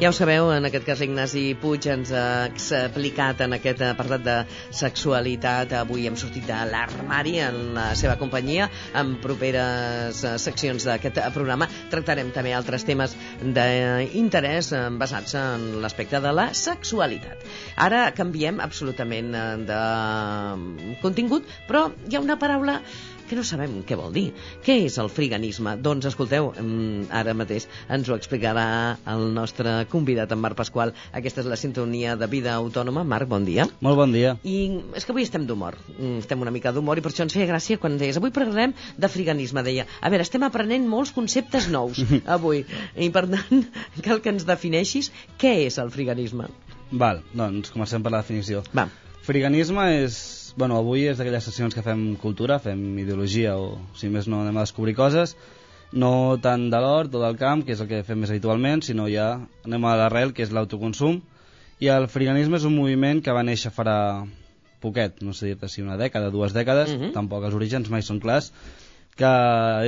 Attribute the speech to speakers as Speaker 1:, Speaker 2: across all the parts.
Speaker 1: Ja ho sabeu, en aquest cas Ignasi Puig ens ha explicat en aquest apartat de sexualitat. Avui hem sortit de l'armari en la seva companyia. En properes eh, seccions d'aquest programa tractarem també altres temes d'interès eh, basats en l'aspecte de la sexualitat. Ara canviem absolutament eh, de contingut, però hi ha una paraula que no sabem què vol dir. Què és el friganisme? Doncs escolteu, mm, ara mateix ens ho explicarà el nostre convidat, en Marc Pasqual. Aquesta és la sintonia de vida autònoma. Marc, bon dia.
Speaker 2: Molt bon dia.
Speaker 1: I és que avui estem d'humor, mm, estem una mica d'humor i per això ens feia gràcia quan deies avui parlarem de friganisme, deia. A veure, estem aprenent molts conceptes nous avui i per tant cal que ens defineixis què és el friganisme.
Speaker 2: Val, doncs comencem per la definició.
Speaker 1: Va.
Speaker 2: Friganisme és bueno, avui és d'aquelles sessions que fem cultura, fem ideologia o, si més no, anem a descobrir coses, no tant de l'hort o del camp, que és el que fem més habitualment, sinó ja anem a l'arrel, que és l'autoconsum, i el friganisme és un moviment que va néixer farà poquet, no sé dir-te si una dècada, dues dècades, uh mhm. -huh. tampoc els orígens mai són clars, que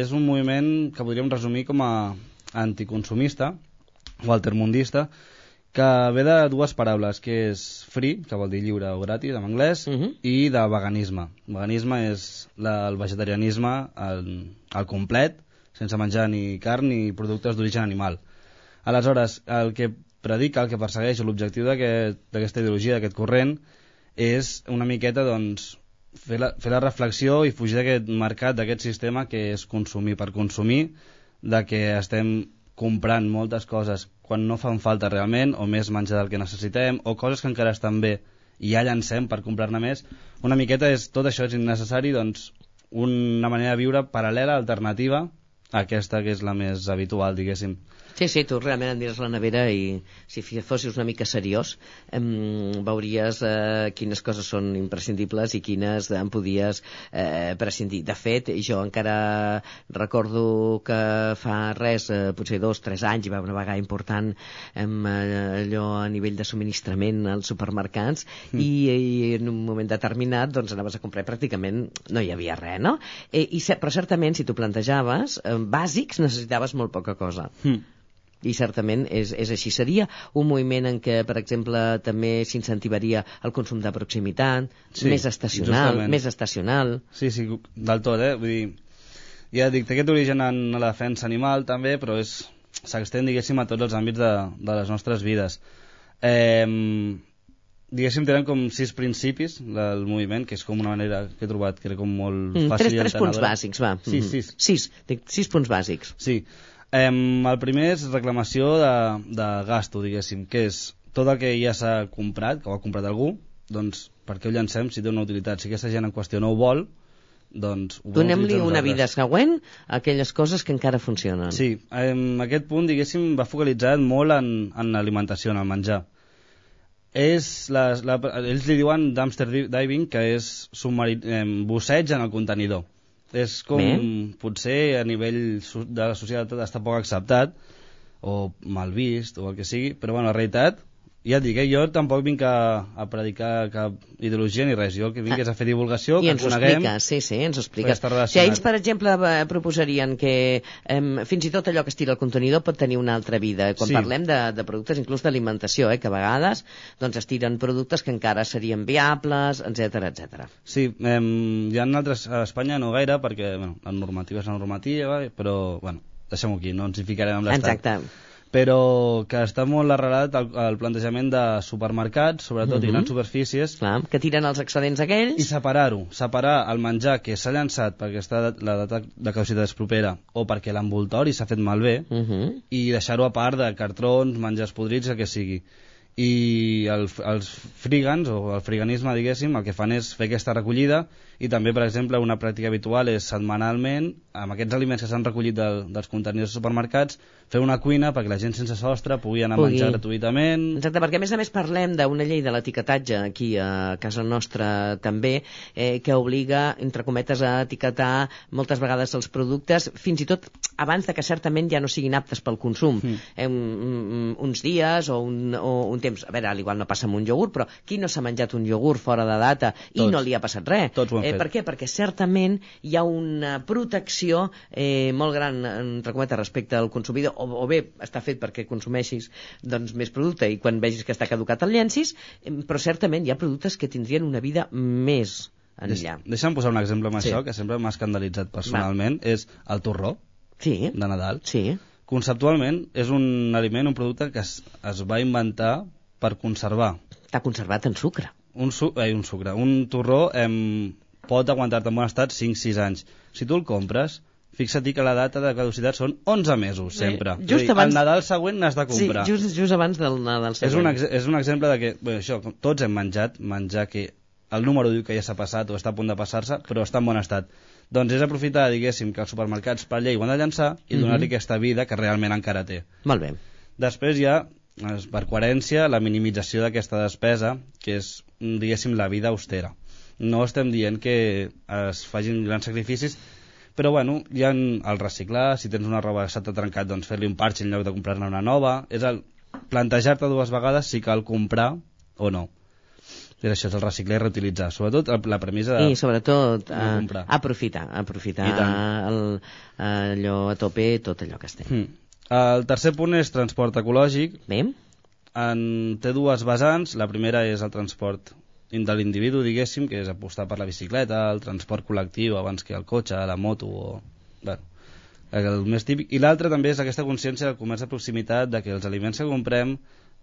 Speaker 2: és un moviment que podríem resumir com a anticonsumista o altermundista, que ve de dues paraules, que és free, que vol dir lliure o gratis en anglès, uh mhm. -huh. i de veganisme. Veganisme és la, el vegetarianisme al, al complet, sense menjar ni carn ni productes d'origen animal. Aleshores, el que predica, el que persegueix, l'objectiu d'aquesta aquest, ideologia, d'aquest corrent, és una miqueta, doncs, fer la, fer la reflexió i fugir d'aquest mercat, d'aquest sistema que és consumir per consumir, de que estem comprant moltes coses quan no fan falta realment, o més menjar del que necessitem, o coses que encara estan bé i ja llancem per comprar-ne més, una miqueta és tot això és innecessari, doncs una manera de viure paral·lela, alternativa, a aquesta que és la més habitual, diguéssim.
Speaker 1: Sí, sí, tu realment aniràs a la nevera i si fossis una mica seriós em, veuries eh, quines coses són imprescindibles i quines en podies eh, prescindir. De fet, jo encara recordo que fa res, eh, potser dos, tres anys, va una vegada important em, eh, allò a nivell de subministrament als supermercats mm. i, i en un moment determinat doncs anaves a comprar pràcticament no hi havia res, no? Eh, i, però certament, si tu plantejaves, eh, bàsics necessitaves molt poca cosa. Mm i certament és, és així. Seria un moviment en què, per exemple, també s'incentivaria el consum de proximitat, sí, més estacional, justament. més estacional...
Speaker 2: Sí, sí, del tot, eh? Vull dir, ja dic, té aquest origen en la defensa animal també, però és s'extén, diguéssim, a tots els àmbits de, de les nostres vides. Eh, diguéssim, tenen com sis principis del moviment, que és com una manera que he trobat que era com molt mm, fàcil
Speaker 1: tres, tres punts bàsics, va.
Speaker 2: Sí, mm -hmm. sis.
Speaker 1: Sis, dic, sis punts bàsics.
Speaker 2: Sí. Um, el primer és reclamació de, de gasto, diguéssim, que és tot el que ja s'ha comprat, que ho ha comprat algú, doncs per què ho llancem si té una utilitat? Si aquesta gent en qüestió no ho vol, doncs...
Speaker 1: Donem-li una vida següent a aquelles coses que encara funcionen.
Speaker 2: Sí, um, aquest punt, diguéssim, va focalitzat molt en, en l'alimentació, en el menjar. És la, la, ells li diuen dumpster diving, que és submarí, eh, busseig en el contenidor és com Bé. potser a nivell de la societat està poc acceptat o mal vist o el que sigui, però bueno, la realitat ja et dic, eh, jo tampoc vinc a, a predicar cap ideologia ni res. Jo el que vinc ah. és a fer divulgació, I que ens coneguem...
Speaker 1: Expliques, sí, sí, ens ho expliques. Si ells, per exemple, proposarien que eh, fins i tot allò que estira el contenidor pot tenir una altra vida. Quan sí. parlem de, de productes inclús d'alimentació, eh, que a vegades doncs, estiren productes que encara serien viables, etc etc.
Speaker 2: Sí, eh, hi ha altres a Espanya no gaire, perquè bueno, la normativa és la normativa, però bueno, deixem-ho aquí, no ens hi ficarem amb l'estat.
Speaker 1: Exacte
Speaker 2: però que està molt arrelat al, al plantejament de supermercats, sobretot, mm -hmm. i grans superfícies.
Speaker 1: Clar, que tiren els excedents aquells.
Speaker 2: I separar-ho, separar el menjar que s'ha llançat perquè està la data de caducitat és propera o perquè l'envoltori s'ha fet malbé mm -hmm. i deixar-ho a part de cartrons, menjars podrits, el que sigui i el, els frigans o el friganisme diguéssim el que fan és fer aquesta recollida i també per exemple una pràctica habitual és setmanalment amb aquests aliments que s'han recollit del, dels contenidors de supermercats fer una cuina perquè la gent sense sostre pugui anar pugui. a menjar gratuïtament.
Speaker 1: Exacte, perquè a més a més parlem d'una llei de l'etiquetatge aquí a casa nostra també, eh, que obliga, entre cometes, a etiquetar moltes vegades els productes, fins i tot abans de que certament ja no siguin aptes pel consum. Mm. Eh, un, uns dies o, un, o temps, a veure, al igual no passa amb un iogurt, però qui no s'ha menjat un iogurt fora de data i
Speaker 2: Tots.
Speaker 1: no li ha passat res?
Speaker 2: Tots ho
Speaker 1: eh,
Speaker 2: fet.
Speaker 1: Per què? Perquè certament hi ha una protecció eh, molt gran, entre cometes, respecte al consumidor, o, o bé està fet perquè consumeixis doncs, més producte i quan vegis que està caducat el llencis, eh, però certament hi ha productes que tindrien una vida més enllà.
Speaker 2: Deix, deixa'm posar un exemple amb
Speaker 1: Sí.
Speaker 2: això, que sempre m'ha escandalitzat personalment, és el torró
Speaker 1: Sí,
Speaker 2: de Nadal.
Speaker 1: sí.
Speaker 2: Conceptualment, és un aliment, un producte que es, es va inventar per conservar
Speaker 1: Està conservat en sucre.
Speaker 2: un, su eh, un sucre. Un torró em, pot aguantar-te en bon estat 5-6 anys. Si tu el compres, fixa't que la data de caducitat són 11 mesos, sempre.
Speaker 1: just
Speaker 2: És a dir,
Speaker 1: abans-
Speaker 2: El Nadal següent n'has de comprar.
Speaker 1: Sí, just, just abans del Nadal
Speaker 2: és, un,
Speaker 1: següent.
Speaker 2: és un exemple de que, bé, això, tots hem menjat, menjar que el número diu que ja s'ha passat o està a punt de passar-se, però està en bon estat. Doncs és aprofitar, diguéssim, que els supermercats per llei ho han de llançar i donar-li
Speaker 1: Mhm.
Speaker 2: aquesta vida que realment encara té.
Speaker 1: Molt bé.
Speaker 2: Després hi ha, per coherència, la minimització d'aquesta despesa, que és, diguéssim, la vida austera. No estem dient que es facin grans sacrificis, però bueno, hi ha el reciclar, si tens una roba que s'ha trencat, doncs fer-li un parche en lloc de comprar-ne una nova, és el plantejar-te dues vegades si cal comprar o no. És això, és el reciclar i reutilitzar. Sobretot la premissa de...
Speaker 1: I sobretot
Speaker 2: no
Speaker 1: eh, aprofitar, aprofitar el, allò a tope, tot allò que es té.
Speaker 2: Mm. El tercer punt és transport ecològic.
Speaker 1: Bé?
Speaker 2: En, té dues vessants. La primera és el transport de l'individu, diguéssim, que és apostar per la bicicleta, el transport col·lectiu abans que el cotxe, la moto o... Bueno, el més típic. I l'altra també és aquesta consciència del comerç de proximitat, de que els aliments que comprem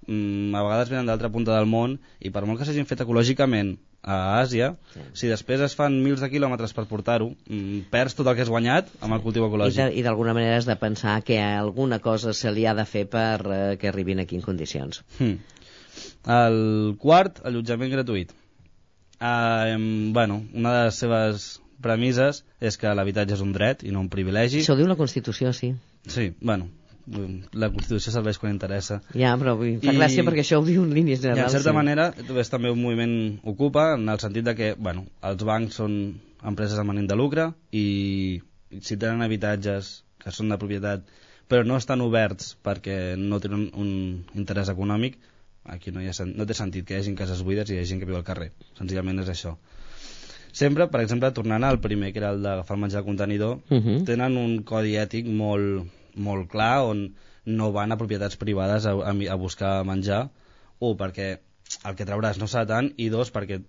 Speaker 2: mm, a vegades venen d'altra punta del món i per molt que s'hagin fet ecològicament a Àsia,
Speaker 1: Sí.
Speaker 2: si després es fan mils de quilòmetres per portar-ho, mm, perds tot el que has guanyat amb el cultiu ecològic.
Speaker 1: I d'alguna manera has de pensar que alguna cosa se li ha de fer per eh, que arribin aquí en condicions.
Speaker 2: Hmm. El quart, allotjament gratuït. Uh, bueno, una de les seves premisses és que l'habitatge és un dret i no un privilegi.
Speaker 1: Això ho diu la Constitució, sí.
Speaker 2: Sí, bueno, la Constitució serveix quan interessa.
Speaker 1: Ja, però vull, fa
Speaker 2: I-
Speaker 1: gràcia perquè això ho diu en línies
Speaker 2: I en certa
Speaker 1: sí.
Speaker 2: manera és també un moviment ocupa en el sentit de que bueno, els bancs són empreses amb ànim de lucre i si tenen habitatges que són de propietat però no estan oberts perquè no tenen un interès econòmic aquí no, hi ha, no té sentit que hi hagi cases buides i hi hagi gent que viu al carrer senzillament és això sempre, per exemple, tornant al primer que era el d'agafar el menjar al contenidor
Speaker 1: Uh -huh.
Speaker 2: tenen un codi ètic molt, molt clar on no van a propietats privades a, a, a buscar menjar o perquè el que trauràs no serà tant i dos perquè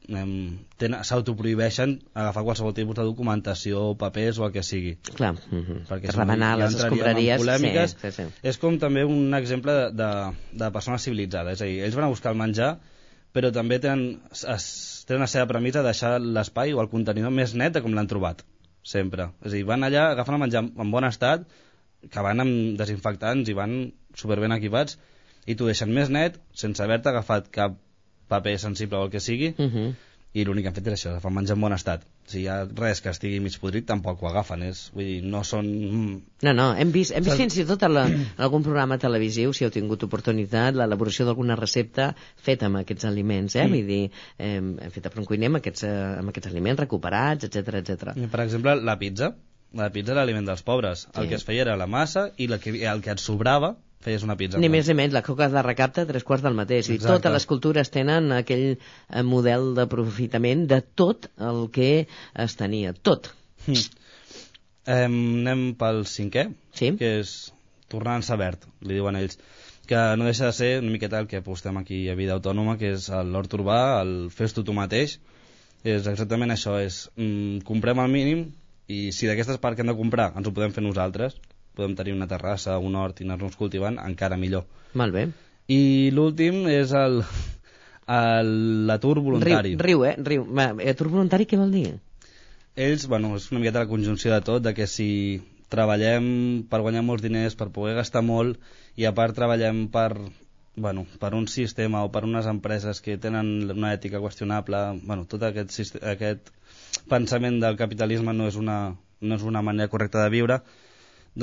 Speaker 2: s'autoprohibeixen agafar qualsevol tipus de documentació, papers o el que sigui
Speaker 1: Clar, uh -huh.
Speaker 2: perquè
Speaker 1: per
Speaker 2: ja
Speaker 1: les escombraries. Sí, sí, sí.
Speaker 2: és com també un exemple de, de, de persones civilitzades és a dir, ells van a buscar el menjar però també tenen, es, tenen la seva premissa de deixar l'espai o el contenidor més net de com l'han trobat sempre, és a dir, van allà agafen el menjar en bon estat que van amb desinfectants i van superben equipats i t'ho deixen més net sense haver-te agafat cap paper sensible o el que sigui
Speaker 1: Uh -huh.
Speaker 2: i l'únic que han fet és això, el menjar en bon estat si hi ha res que estigui mig podrit tampoc ho agafen és, vull dir, no són
Speaker 1: No, no, hem vist, hem vist fins i tot a la, en algun programa televisiu, si heu tingut oportunitat, l'elaboració d'alguna recepta feta amb aquests aliments, eh?
Speaker 2: Mm.
Speaker 1: Vull dir, eh, hem fet per un cuiner amb aquests, amb aquests aliments recuperats, etc etc.
Speaker 2: Per exemple, la pizza. La pizza era l'aliment dels pobres. El
Speaker 1: Sí.
Speaker 2: que es feia era la massa i el que, el que et sobrava feies una pizza.
Speaker 1: Ni més ni menys, la coca de recapta tres quarts del mateix. I
Speaker 2: Exacte.
Speaker 1: totes les cultures tenen aquell eh, model d'aprofitament de tot el que es tenia. Tot.
Speaker 2: Mm. Em, anem pel cinquè,
Speaker 1: Sí?
Speaker 2: que és tornant-se verd, li diuen ells que no deixa de ser una miqueta el que apostem aquí a Vida Autònoma, que és l'hort urbà, el fes-t'ho tu mateix. És exactament això, és mm, comprem al mínim i si d'aquestes parts que hem de comprar ens ho podem fer nosaltres, podem tenir una terrassa, un hort i anar-nos cultivant, encara millor.
Speaker 1: Molt bé.
Speaker 2: I l'últim és el el- l'atur voluntari.
Speaker 1: Riu, riu, eh? Riu. Atur voluntari què vol dir?
Speaker 2: Ells, bueno, és una miqueta la conjunció de tot, de que si treballem per guanyar molts diners, per poder gastar molt, i a part treballem per, bueno, per un sistema o per unes empreses que tenen una ètica qüestionable, bueno, tot aquest, aquest pensament del capitalisme no és, una, no és una manera correcta de viure,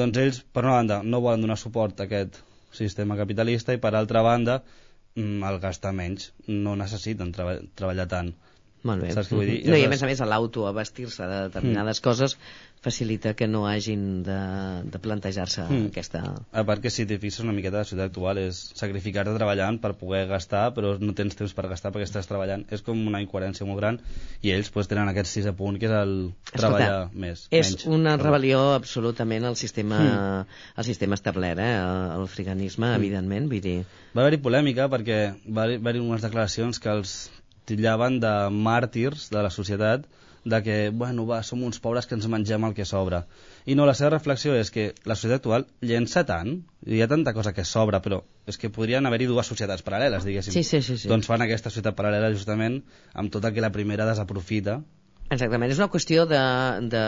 Speaker 2: doncs ells, per una banda, no volen donar suport a aquest sistema capitalista i per altra banda, mm, el gastar menys, no necessiten treba treballar tant.
Speaker 1: Molt bé.
Speaker 2: Saps què vull dir?
Speaker 1: No, i a més a més l'autoabastir-se de determinades coses facilita que no hagin de, de plantejar-se
Speaker 2: Mm.
Speaker 1: aquesta...
Speaker 2: A part que si t'hi fixes una miqueta la ciutat actual és sacrificar-te treballant per poder gastar però no tens temps per gastar perquè estàs treballant és com una incoherència molt gran i ells pues, tenen aquest sis a punt que és el treballar més
Speaker 1: és
Speaker 2: menys.
Speaker 1: una
Speaker 2: Però-
Speaker 1: rebel·lió absolutament al sistema, al sistema establert, eh? el, el friganisme, evidentment, vull dir...
Speaker 2: Va haver-hi polèmica perquè va haver- va haver unes declaracions que els titllaven de màrtirs de la societat de que, bueno, va, som uns pobres que ens mengem el que sobra. I no, la seva reflexió és que la societat actual llença tant, hi ha tanta cosa que sobra, però és que podrien haver-hi dues societats paral·leles, diguéssim.
Speaker 1: Sí, sí, sí, sí.
Speaker 2: Doncs fan aquesta societat paral·lela justament amb tot el que la primera desaprofita.
Speaker 1: Exactament, és una qüestió de, de,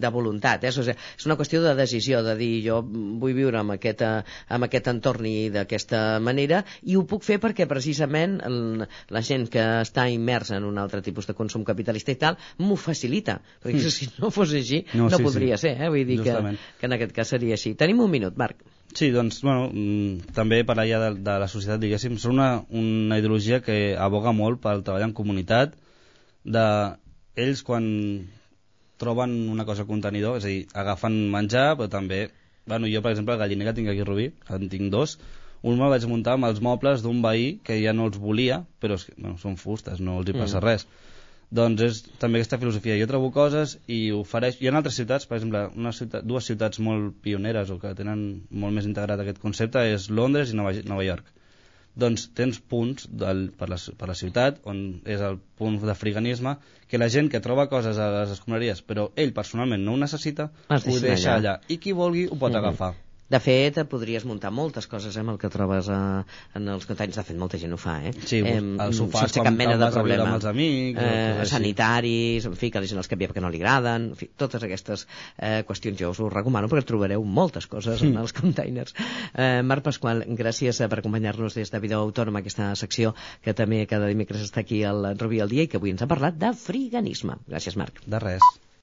Speaker 1: de voluntat, eh? o sigui, és una qüestió de decisió, de dir jo vull viure amb aquest, eh, amb aquest entorn i d'aquesta manera i ho puc fer perquè precisament el, la gent que està immersa en un altre tipus de consum capitalista i tal m'ho facilita, perquè si no fos així no,
Speaker 2: No, sí,
Speaker 1: podria
Speaker 2: sí.
Speaker 1: ser, eh? vull dir que,
Speaker 2: Justament.
Speaker 1: que en aquest cas seria així. Tenim un minut, Marc.
Speaker 2: Sí, doncs, bueno, mm, també parlar ja de, de la societat, diguéssim, és una, una ideologia que aboga molt pel treball en comunitat, de ells quan troben una cosa al contenidor, és a dir, agafen menjar, però també, bueno, jo per exemple el galliner que tinc aquí a Rubí, en tinc dos, un me'l vaig muntar amb els mobles d'un veí que ja no els volia, però és que, bueno, són fustes, no els hi passa
Speaker 1: Mm.
Speaker 2: res. Doncs és també aquesta filosofia. Jo trobo coses i ofereix... Hi ha altres ciutats, per exemple, una ciutat, dues ciutats molt pioneres o que tenen molt més integrat aquest concepte és Londres i Nova, Nova York. Doncs tens punts del, per, la, per la ciutat on és el punt de friganisme que la gent que troba coses a les escombraries però ell personalment no ho necessita
Speaker 1: Es
Speaker 2: ho
Speaker 1: deixen
Speaker 2: deixa
Speaker 1: allà.
Speaker 2: allà. i qui vulgui ho pot
Speaker 1: Mhm.
Speaker 2: agafar
Speaker 1: De fet, et podries muntar moltes coses eh, amb el que trobes a, en els containers. De fet, molta gent ho fa, eh?
Speaker 2: Sí,
Speaker 1: Em,
Speaker 2: als sofàs
Speaker 1: sense cap mena de problema.
Speaker 2: amb els amics
Speaker 1: Eh, sanitaris, en fi, que la gent els canvia perquè no li agraden, en fi, totes aquestes eh, qüestions jo us ho recomano perquè trobareu moltes coses en els containers. Eh, Marc Pasqual, gràcies eh, per acompanyar-nos des de Vida Autònoma, aquesta secció que també cada dimecres està aquí al Rubí al dia i que avui ens ha parlat de friganisme. Gràcies, Marc.
Speaker 2: de res